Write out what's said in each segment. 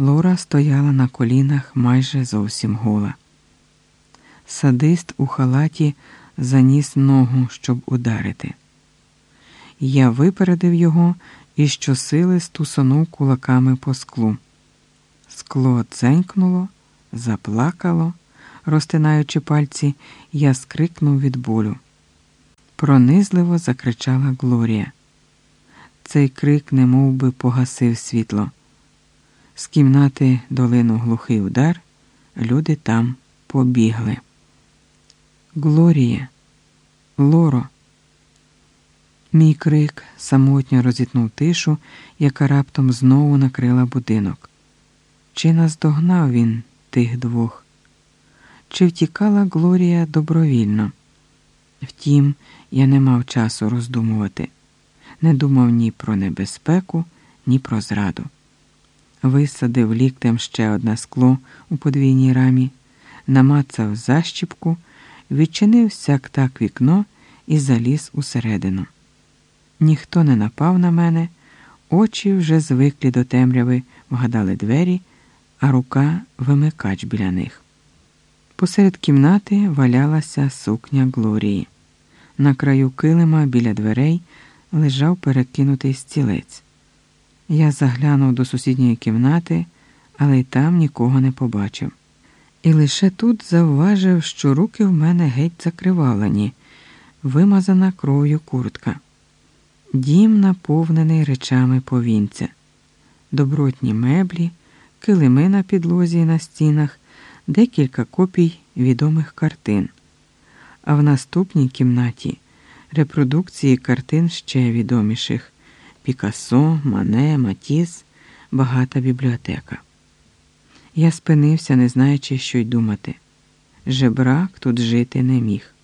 Лора стояла на колінах майже зовсім гола. Садист у халаті заніс ногу, щоб ударити. Я випередив його і щосили стусонув кулаками по склу. Скло дзенькнуло, заплакало, розтинаючи пальці, я скрикнув від болю. Пронизливо закричала Глорія. Цей крик немов би погасив світло. З кімнати долинув глухий удар, люди там побігли. Глорія, Лоро. Мій крик самотньо розітнув тишу, яка раптом знову накрила будинок. Чи наздогнав він тих двох? Чи втікала Глорія добровільно? Втім, я не мав часу роздумувати, не думав ні про небезпеку, ні про зраду. Висадив ліктем ще одне скло у подвійній рамі, намацав защіпку, відчинив сяк так вікно і заліз усередину. Ніхто не напав на мене, очі вже звиклі до темряви, вгадали двері, а рука вимикач біля них. Посеред кімнати валялася сукня Глорії. На краю килима біля дверей лежав перекинутий стілець. Я заглянув до сусідньої кімнати, але й там нікого не побачив. І лише тут завважив, що руки в мене геть закривавлені, вимазана кров'ю куртка. Дім наповнений речами повінця, добротні меблі, килими на підлозі і на стінах, декілька копій відомих картин. А в наступній кімнаті репродукції картин ще відоміших Пікассо, Мане, Матіс, багата бібліотека. Я спинився, не знаючи, що й думати. Жебрак тут жити не міг,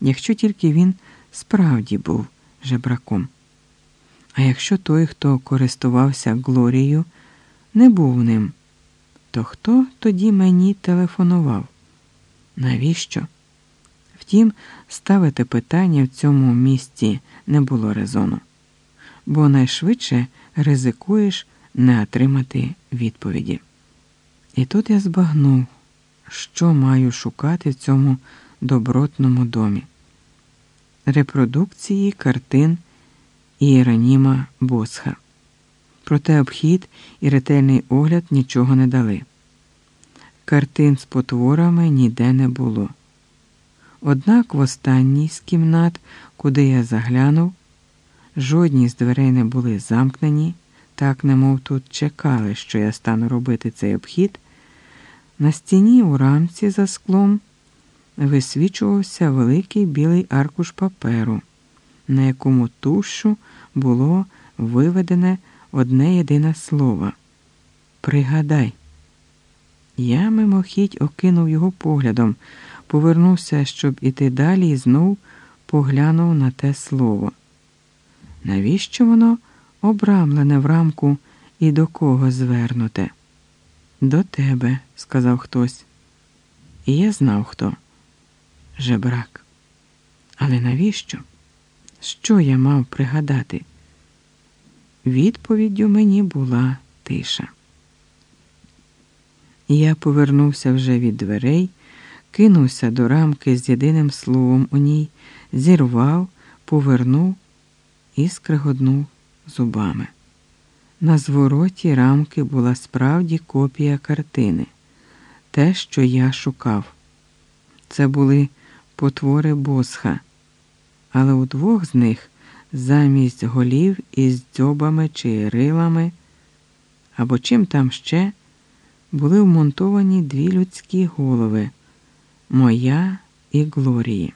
якщо тільки він справді був жебраком. А якщо той, хто користувався Глорією, не був ним, то хто тоді мені телефонував? Навіщо? Втім, ставити питання в цьому місці не було резону, бо найшвидше ризикуєш не отримати відповіді. І тут я збагнув, що маю шукати в цьому добротному домі. Репродукції картин Іероніма Босха. Проте обхід і ретельний огляд нічого не дали. Картин з потворами ніде не було. Однак в останній з кімнат, куди я заглянув, жодні з дверей не були замкнені, так немов тут чекали, що я стану робити цей обхід. На стіні у рамці за склом висвічувався великий білий аркуш паперу, на якому тушу було виведене одне єдине слово Пригадай. Я мимохідь окинув його поглядом, повернувся, щоб іти далі, і знов поглянув на те слово. Навіщо воно обрамлене в рамку і до кого звернуте? До тебе, сказав хтось. І я знав хто. Жебрак. Але навіщо? Що я мав пригадати? Відповіддю мені була тиша. Я повернувся вже від дверей, кинувся до рамки з єдиним словом у ній, зірвав, повернув і скригоднув зубами. На звороті рамки була справді копія картини, те, що я шукав. Це були потвори босха, але у двох з них замість голів із дзьобами чи рилами, або чим там ще, були вмонтовані дві людські голови моя і Глорії.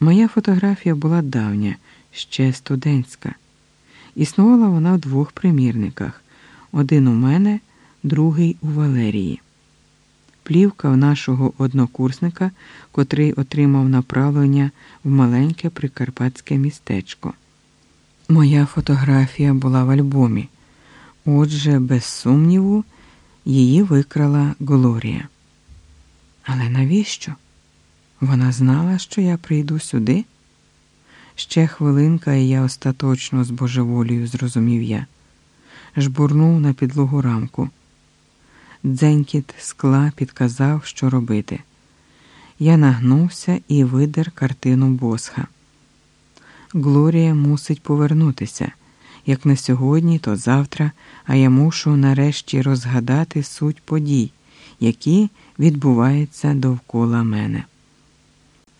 Моя фотографія була давня, ще студентська. Існувала вона в двох примірниках один у мене, другий у Валерії. Плівка в нашого однокурсника, котрий отримав направлення в маленьке прикарпатське містечко. Моя фотографія була в альбомі. Отже, без сумніву, її викрала Глорія. Але навіщо? Вона знала, що я прийду сюди. Ще хвилинка, і я остаточно з божеволію зрозумів я. жбурнув на підлогу рамку. Дзенькіт скла підказав, що робити. Я нагнувся і видер картину босха. Глорія мусить повернутися. Як не сьогодні, то завтра, а я мушу нарешті розгадати суть подій, які відбуваються довкола мене.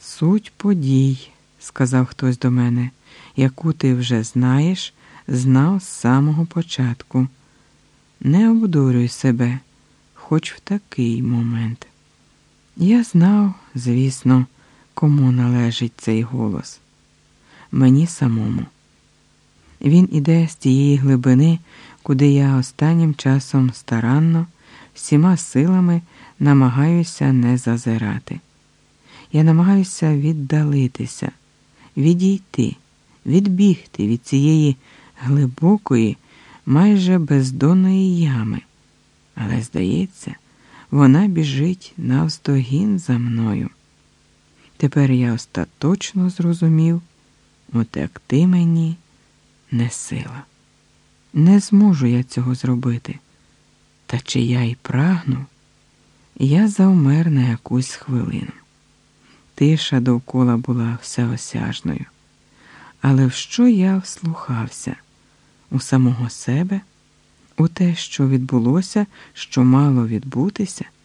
Суть подій, сказав хтось до мене, яку ти вже знаєш, знав з самого початку. Не обдурюй себе, хоч в такий момент. Я знав, звісно, кому належить цей голос. Мені самому. Він іде з тієї глибини, куди я останнім часом старанно, всіма силами намагаюся не зазирати. Я намагаюся віддалитися, відійти, відбігти від цієї глибокої, майже бездонної ями. Але, здається, вона біжить навздогін за мною. Тепер я остаточно зрозумів, утекти мені не сила. Не зможу я цього зробити. Та чи я й прагну, я завмер на якусь хвилину. Тиша довкола була всеосяжною. Але в що я вслухався? У самого себе, у те, що відбулося, що мало відбутися?